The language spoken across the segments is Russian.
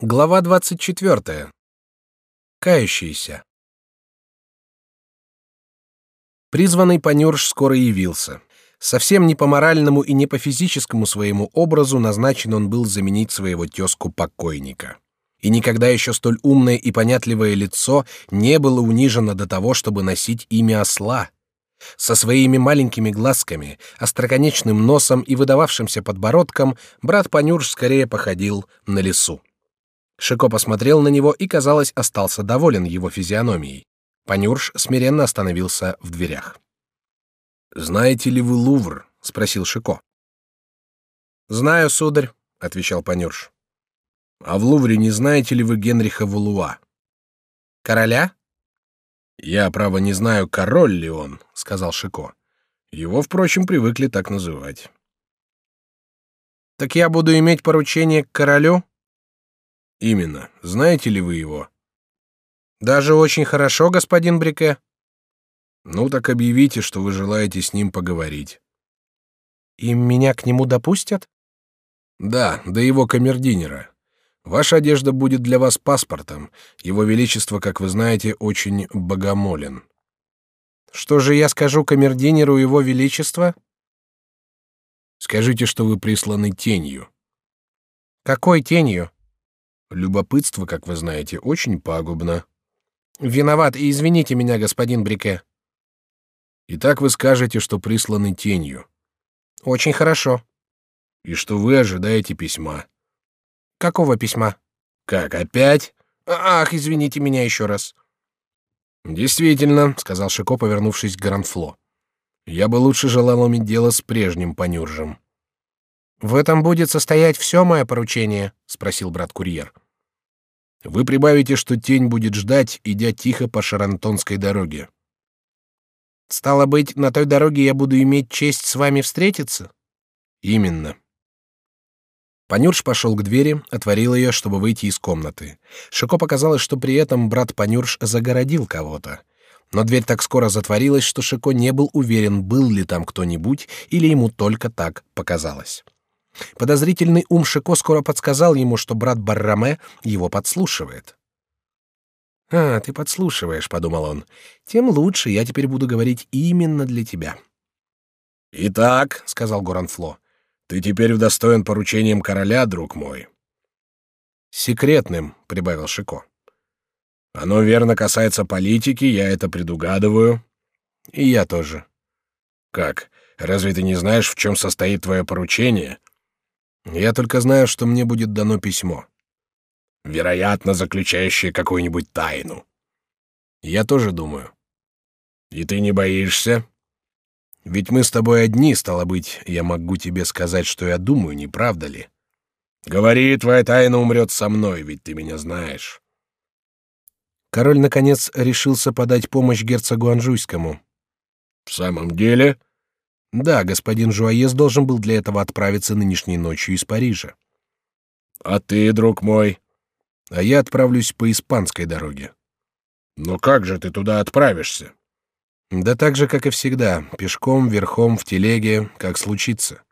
Глава двадцать четвертая. Кающийся. Призванный Панюрш скоро явился. Совсем не по моральному и не по физическому своему образу назначен он был заменить своего тезку покойника. И никогда еще столь умное и понятливое лицо не было унижено до того, чтобы носить имя осла. Со своими маленькими глазками, остроконечным носом и выдававшимся подбородком брат Панюрш скорее походил на лису. Шико посмотрел на него и, казалось, остался доволен его физиономией. Панюрш смиренно остановился в дверях. «Знаете ли вы Лувр?» — спросил Шико. «Знаю, сударь», — отвечал Панюрш. «А в Лувре не знаете ли вы Генриха Валуа?» «Короля?» «Я, право, не знаю, король ли он», — сказал Шико. «Его, впрочем, привыкли так называть». «Так я буду иметь поручение к королю?» Именно. Знаете ли вы его? Даже очень хорошо, господин Брике. Ну так объявите, что вы желаете с ним поговорить. И меня к нему допустят? Да, до его камердинера. Ваша одежда будет для вас паспортом. Его величество, как вы знаете, очень богомолен. Что же я скажу камердинеру его величества? Скажите, что вы присланы тенью. Какой тенью? Любопытство, как вы знаете, очень пагубно. Виноват и извините меня, господин Брике. Итак, вы скажете, что присланы тенью. Очень хорошо. И что вы ожидаете письма. Какого письма? Как опять? Ах, извините меня еще раз. Действительно, сказал Шико, повернувшись к Гранфло. Я бы лучше желал иметь дело с прежним понюржем. В этом будет состоять все мое поручение, спросил брат-курьер. Вы прибавите, что тень будет ждать, идя тихо по Шарантонской дороге. Стало быть, на той дороге я буду иметь честь с вами встретиться. Именно. Панюрш пошел к двери, отворил ее, чтобы выйти из комнаты. Шико показалось, что при этом брат Панюрш загородил кого-то. Но дверь так скоро затворилась, что Шико не был уверен, был ли там кто-нибудь, или ему только так показалось. Подозрительный ум Шико скоро подсказал ему, что брат Барраме его подслушивает. «А, ты подслушиваешь», — подумал он. «Тем лучше, я теперь буду говорить именно для тебя». «Итак», — сказал Горанфло, — «ты теперь удостоен поручением короля, друг мой». «Секретным», — прибавил Шико. «Оно верно касается политики, я это предугадываю». «И я тоже». «Как? Разве ты не знаешь, в чем состоит твое поручение?» Я только знаю, что мне будет дано письмо. Вероятно, заключающее какую-нибудь тайну. Я тоже думаю. И ты не боишься? Ведь мы с тобой одни, стало быть, я могу тебе сказать, что я думаю, не правда ли? Говори, твоя тайна умрет со мной, ведь ты меня знаешь. Король наконец решился подать помощь герцогу Анжуйскому. В самом деле, да, господин Жуаес должен был для этого отправиться нынешней ночью из Парижа. А ты, друг мой? А я отправлюсь по испанской дороге. Но как же ты туда отправишься? Да так же, как и всегда, пешком, верхом, в телеге, как случится.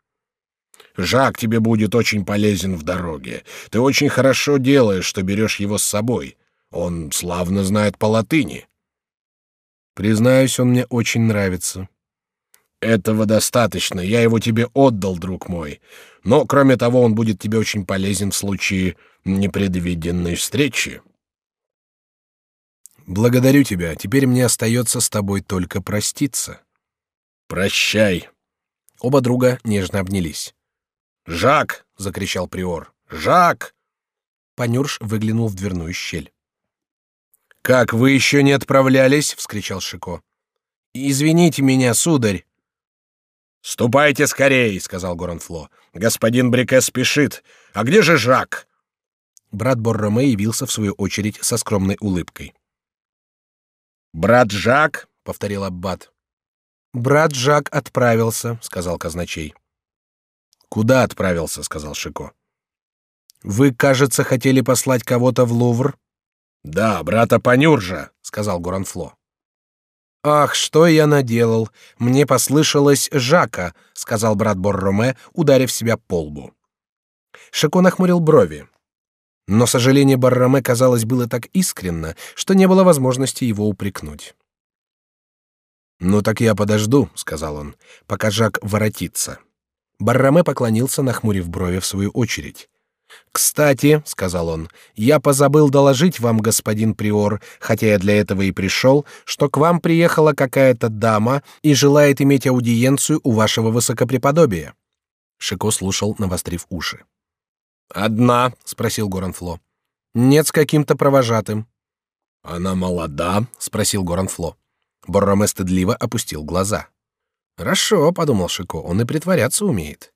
Жак тебе будет очень полезен в дороге. Ты очень хорошо делаешь, что берешь его с собой. Он славно знает по латыни. Признаюсь, он мне очень нравится. Этого достаточно. Я его тебе отдал, друг мой. Но кроме того, он будет тебе очень полезен в случае непредвиденной встречи. Благодарю тебя. Теперь мне остается с тобой только проститься. Прощай. Оба друга нежно обнялись. Жак, закричал приор. Жак! Панюрш выглянул в дверную щель. Как вы еще не отправлялись? вскричал Шико. Извините меня, сударь. «Ступайте скорей», — сказал Горанфло. «Господин Брике спешит. А где же Жак?» Брат Борроме явился в свою очередь со скромной улыбкой. «Брат Жак», — повторил Аббат. «Брат Жак отправился», — сказал казначей. «Куда отправился?» — сказал Шико. «Вы, кажется, хотели послать кого-то в Лувр?» «Да, брата Панюржа», — сказал Горанфло. Ах, что я наделал! Мне послышалось Жака, сказал брат Борроме, ударив себя по лбу. Шико нахмурил брови. Но сожаление Барраме, казалось, было так искренно, что не было возможности его упрекнуть. «Ну так я подожду», — сказал он, — «пока Жак воротится». Барраме поклонился, нахмурив брови в свою очередь. «Кстати», — сказал он, — «я позабыл доложить вам, господин Приор, хотя я для этого и пришел, что к вам приехала какая-то дама и желает иметь аудиенцию у вашего высокопреподобия». Шико слушал, навострив уши. «Одна?» — спросил Горанфло. «Нет, с каким-то провожатым». «Она молода?» — спросил Горанфло. Борроме стыдливо опустил глаза. «Хорошо», — подумал Шико, — «он и притворяться умеет».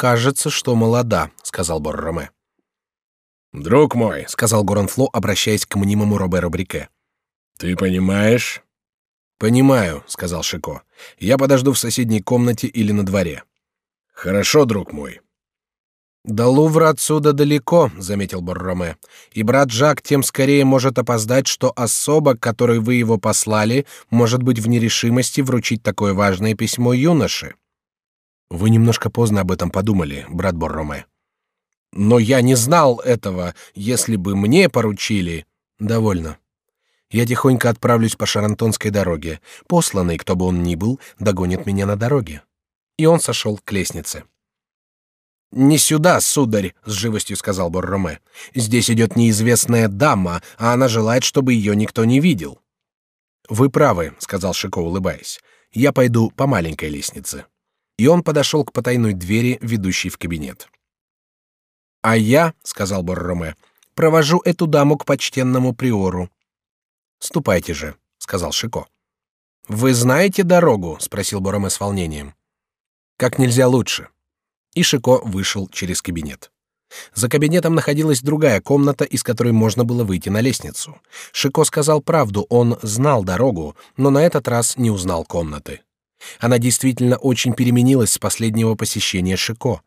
«Кажется, что молода», — сказал Борроме. «Друг мой», — сказал Горанфло, обращаясь к мнимому Роберу Брике. «Ты понимаешь?» «Понимаю», — сказал Шико. «Я подожду в соседней комнате или на дворе». «Хорошо, друг мой. «До Лувра отсюда далеко», — заметил Борроме, «и брат Жак тем скорее может опоздать, что особа, которой вы его послали, может быть в нерешимости вручить такое важное письмо юноше». «Вы немножко поздно об этом подумали, брат Борроме». «Но я не знал этого, если бы мне поручили...» «Довольно. Я тихонько отправлюсь по Шарантонской дороге. Посланный, кто бы он ни был, догонит меня на дороге». И он сошел к лестнице. Не сюда, сударь, с живостью сказал Борроме. Здесь идет неизвестная дама, а она желает, чтобы ее никто не видел. Вы правы, сказал Шико, улыбаясь. Я пойду по маленькой лестнице. И он подошел к потайной двери, ведущей в кабинет. А я, сказал Борроме, провожу эту даму к почтенному приору. Ступайте же, сказал Шико. Вы знаете дорогу? спросил Борроме с волнением. Как нельзя лучше. И Шико вышел через кабинет. За кабинетом находилась другая комната, из которой можно было выйти на лестницу. Шико сказал правду, он знал дорогу, но на этот раз не узнал комнаты. Она действительно очень переменилась с последнего посещения Шико.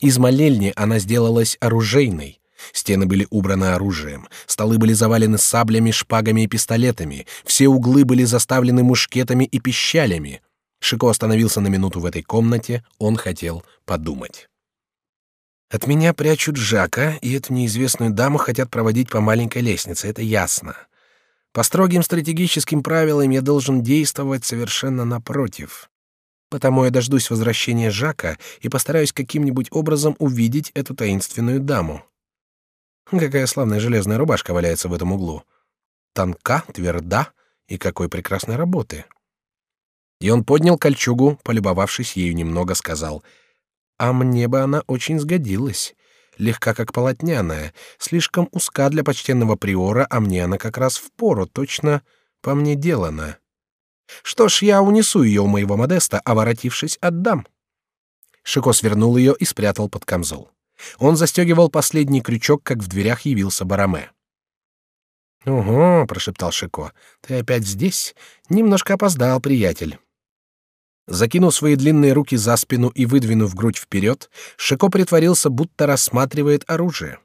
Из молельни она сделалась оружейной. Стены были убраны оружием, столы были завалены саблями, шпагами и пистолетами, все углы были заставлены мушкетами и пищалями. Шико остановился на минуту в этой комнате, он хотел подумать. От меня прячут Жака, и эту неизвестную даму хотят проводить по маленькой лестнице, это ясно. По строгим стратегическим правилам я должен действовать совершенно напротив. Потому я дождусь возвращения Жака и постараюсь каким-нибудь образом увидеть эту таинственную даму. Какая славная железная рубашка валяется в этом углу. Тонка, тверда и какой прекрасной работы. И он поднял кольчугу, полюбовавшись ею немного, сказал: "А мне бы она очень сгодилась. Легка как полотняная, слишком узка для почтенного приора, а мне она как раз в пору, точно по мне делана. Что ж, я унесу ее у моего модеста, а воротившись отдам". Шико свернул ее и спрятал под камзол. Он застегивал последний крючок, как в дверях явился Бараме. «Ого», — прошептал Шико, — «ты опять здесь? Немножко опоздал, приятель». Закинув свои длинные руки за спину и выдвинув грудь вперед, Шико притворился, будто рассматривает оружие.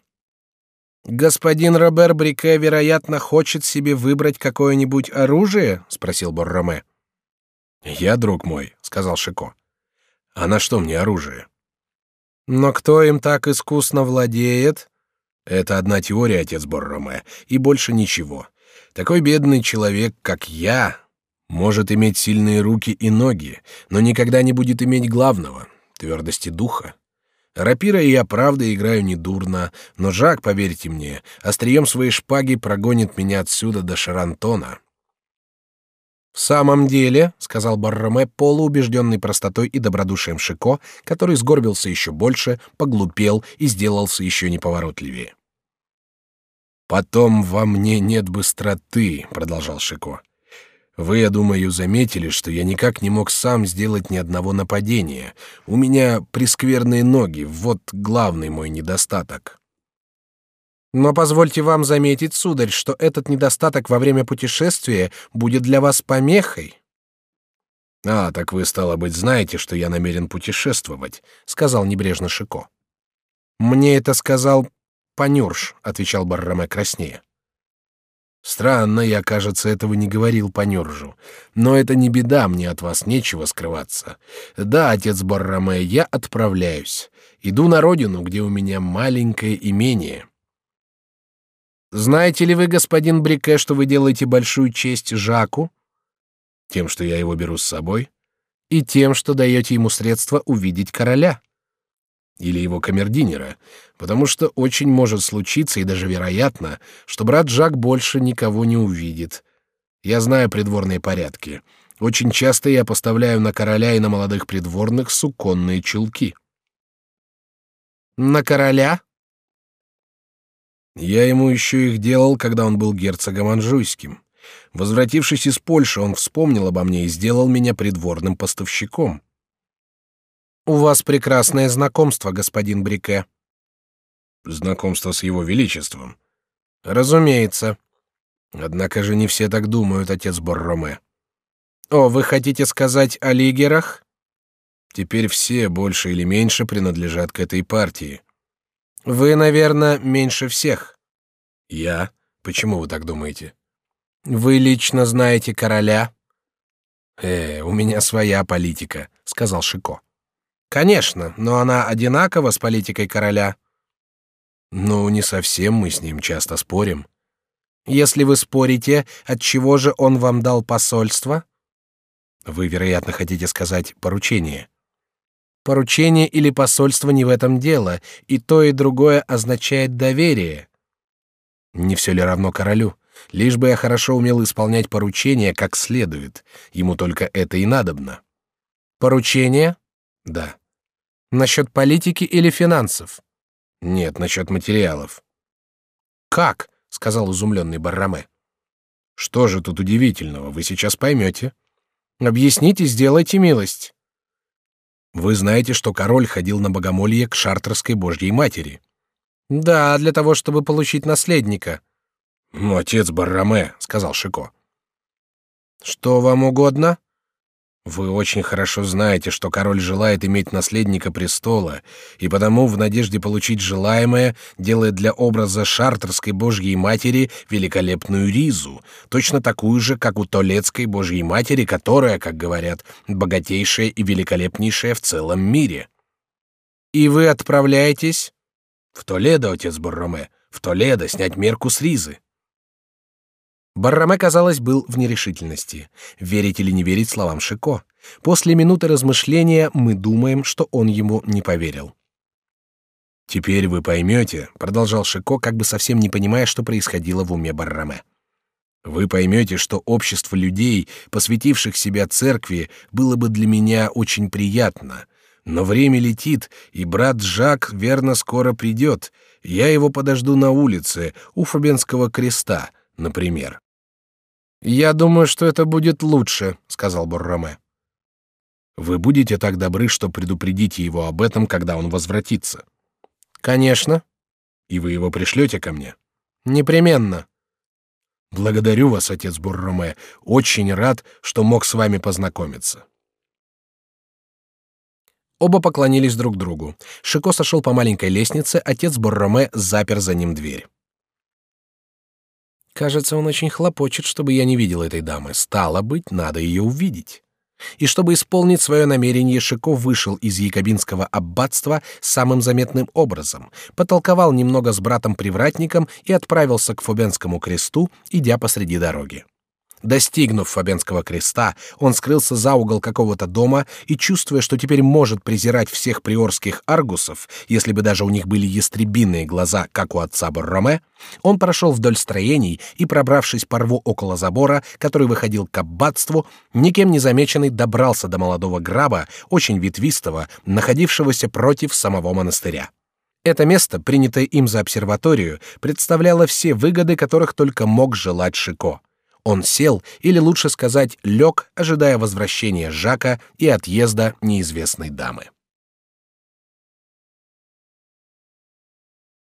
Господин Робер Брике, вероятно, хочет себе выбрать какое-нибудь оружие, спросил Борроме. Я, друг мой, сказал Шико. А на что мне оружие? Но кто им так искусно владеет? Это одна теория, отец Борроме, и больше ничего. Такой бедный человек, как я, может иметь сильные руки и ноги, но никогда не будет иметь главного — твердости духа. Рапира и я, правда, играю недурно, но Жак, поверьте мне, острием своей шпаги прогонит меня отсюда до Шарантона. «В самом деле», — сказал Барроме, полуубежденный простотой и добродушием Шико, который сгорбился еще больше, поглупел и сделался еще неповоротливее. «Потом во мне нет быстроты», — продолжал Шико. Вы, я думаю, заметили, что я никак не мог сам сделать ни одного нападения. У меня прескверные ноги, вот главный мой недостаток. Но позвольте вам заметить, сударь, что этот недостаток во время путешествия будет для вас помехой. А, так вы стало быть знаете, что я намерен путешествовать, сказал небрежно Шико. Мне это сказал Панюрш, отвечал Барраме краснея. Странно, я, кажется, этого не говорил по Нюржу. Но это не беда, мне от вас нечего скрываться. Да, отец Барраме, я отправляюсь. Иду на родину, где у меня маленькое имение. Знаете ли вы, господин Брике, что вы делаете большую честь Жаку? Тем, что я его беру с собой? И тем, что даете ему средства увидеть короля. Или его камердинера, потому что очень может случиться и даже вероятно, что брат Жак больше никого не увидит. Я знаю придворные порядки. Очень часто я поставляю на короля и на молодых придворных суконные чулки. На короля? Я ему еще их делал, когда он был герцогом Анжуйским. Возвратившись из Польши, он вспомнил обо мне и сделал меня придворным поставщиком. У вас прекрасное знакомство, господин Брике. Знакомство с его величеством. Разумеется. Однако же не все так думают, отец Борроме. О, вы хотите сказать о лигерах? Теперь все больше или меньше принадлежат к этой партии. Вы, наверное, меньше всех. Я? Почему вы так думаете? Вы лично знаете короля? Э, у меня своя политика, сказал Шико. Конечно, но она одинакова с политикой короля. Ну, не совсем, мы с ним часто спорим. Если вы спорите, от чего же он вам дал посольство? Вы, вероятно, хотите сказать поручение. Поручение или посольство не в этом дело, и то и другое означает доверие. Не все ли равно королю? Лишь бы я хорошо умел исполнять поручения как следует. Ему только это и надобно. Поручение? Да. Насчет политики или финансов? Нет, насчет материалов. Как? сказал изумленный Барраме. Что же тут удивительного? Вы сейчас поймете. Объясните, сделайте милость. Вы знаете, что король ходил на богомолье к Шартерской Божьей Матери? Да, для того, чтобы получить наследника. Ну, отец Барраме, сказал Шико. Что вам угодно? Вы очень хорошо знаете, что король желает иметь наследника престола, и потому в надежде получить желаемое делает для образа шартерской Божьей Матери великолепную ризу, точно такую же, как у Толецкой Божьей Матери, которая, как говорят, богатейшая и великолепнейшая в целом мире. И вы отправляетесь в Толедо, отец Борроме, в Толедо снять мерку с ризы. Барраме, казалось, был в нерешительности, верить или не верить словам Шико. После минуты размышления мы думаем, что он ему не поверил. «Теперь вы поймете», — продолжал Шико, как бы совсем не понимая, что происходило в уме Барраме. «Вы поймете, что общество людей, посвятивших себя церкви, было бы для меня очень приятно. Но время летит, и брат Жак верно скоро придет. Я его подожду на улице, у Фабенского креста, например. Я думаю, что это будет лучше, сказал Борроме. Вы будете так добры, что предупредите его об этом, когда он возвратится. Конечно. И вы его пришлете ко мне. Непременно. Благодарю вас, отец Бурроме. Очень рад, что мог с вами познакомиться. Оба поклонились друг другу. Шико сошел по маленькой лестнице, отец Борроме запер за ним дверь. Кажется, он очень хлопочет, чтобы я не видел этой дамы. Стало быть, надо ее увидеть. И чтобы исполнить свое намерение, Шико вышел из якобинского аббатства самым заметным образом, потолковал немного с братом-привратником и отправился к Фобенскому кресту, идя посреди дороги. Достигнув Фабенского креста, он скрылся за угол какого-то дома и, чувствуя, что теперь может презирать всех приорских аргусов, если бы даже у них были ястребиные глаза, как у отца Борроме, он прошел вдоль строений и, пробравшись по рву около забора, который выходил к аббатству, никем не замеченный добрался до молодого граба, очень ветвистого, находившегося против самого монастыря. Это место, принятое им за обсерваторию, представляло все выгоды, которых только мог желать Шико. Он сел, или лучше сказать, лег, ожидая возвращения Жака и отъезда неизвестной дамы.